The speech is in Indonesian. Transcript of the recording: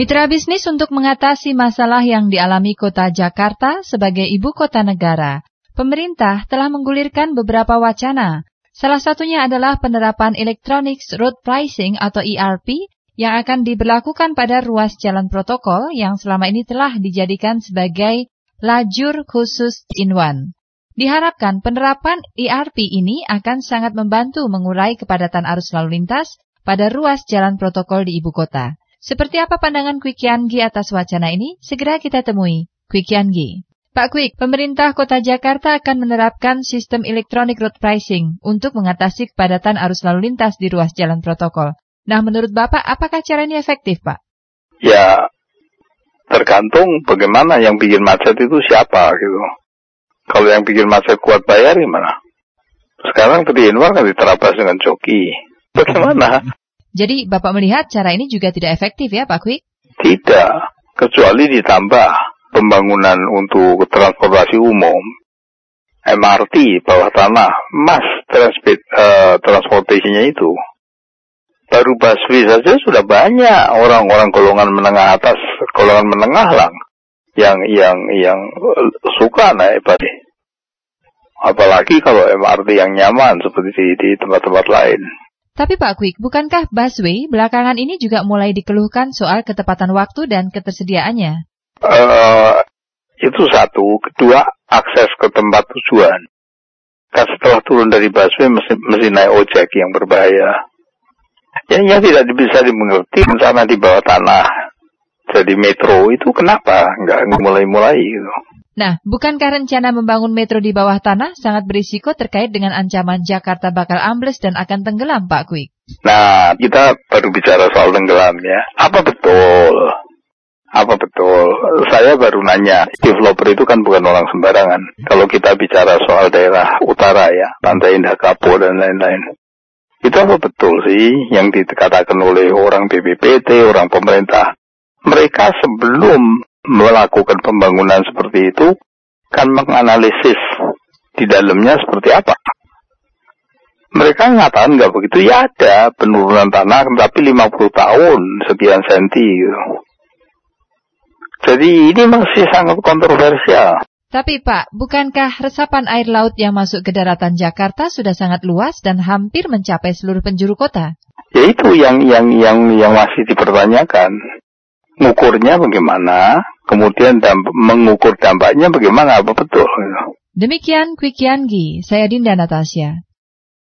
Mitra bisnis untuk mengatasi masalah yang dialami kota Jakarta sebagai ibu kota negara, pemerintah telah menggulirkan beberapa wacana. Salah satunya adalah penerapan Electronic Road Pricing atau ERP yang akan diberlakukan pada ruas jalan protokol yang selama ini telah dijadikan sebagai lajur khusus in one. Diharapkan penerapan ERP ini akan sangat membantu mengurai kepadatan arus lalu lintas pada ruas jalan protokol di ibu kota. Seperti apa pandangan Quick Yangi atas wacana ini? Segera kita temui Quick Yangi. Pak Quick, pemerintah kota Jakarta akan menerapkan sistem electronic road pricing untuk mengatasi kepadatan arus lalu lintas di ruas jalan protokol. Nah, menurut Bapak, apakah cara ini efektif, Pak? Ya, tergantung bagaimana yang bikin macet itu siapa gitu. Kalau yang bikin macet kuat bayar gimana? Sekarang tadi Inwar kan diterapkan dengan joki. Bagaimana? Jadi Bapak melihat cara ini juga tidak efektif ya Pak Kwik? Tidak, kecuali ditambah pembangunan untuk transportasi umum. MRT bawah tanah, mass transport, uh, transportasinya itu baru busway saja sudah banyak orang-orang golongan menengah atas, golongan menengah lah yang yang yang suka naik busway. Apalagi kalau MRT yang nyaman seperti di tempat-tempat lain. Tapi Pak Quick, bukankah busway belakangan ini juga mulai dikeluhkan soal ketepatan waktu dan ketersediaannya? Uh, itu satu. Kedua, akses ke tempat tujuan. Kan setelah turun dari busway mesti, mesti naik ojek yang berbahaya. Yang, yang tidak bisa dimengerti misalnya di bawah tanah jadi metro itu kenapa nggak mulai-mulai gitu. Nah, bukankah rencana membangun metro di bawah tanah sangat berisiko terkait dengan ancaman Jakarta bakal ambles dan akan tenggelam, Pak Kwik? Nah, kita baru bicara soal tenggelam ya. Apa betul? Apa betul? Saya baru nanya, developer itu kan bukan orang sembarangan. Kalau kita bicara soal daerah utara ya, Pantai Indah Kapur dan lain-lain. Itu apa betul sih yang dikatakan oleh orang BPPT, orang pemerintah? Mereka sebelum melakukan pembangunan seperti itu kan menganalisis di dalamnya seperti apa. Mereka mengatakan nggak begitu, ya ada penurunan tanah tapi 50 tahun sekian senti gitu. Jadi ini masih sangat kontroversial. Tapi Pak, bukankah resapan air laut yang masuk ke daratan Jakarta sudah sangat luas dan hampir mencapai seluruh penjuru kota? Ya itu yang yang yang yang masih dipertanyakan. Mengukurnya bagaimana? Kemudian damp mengukur dampaknya bagaimana? Apa betul? Demikian Quick Yanggi, saya Dinda Natasha.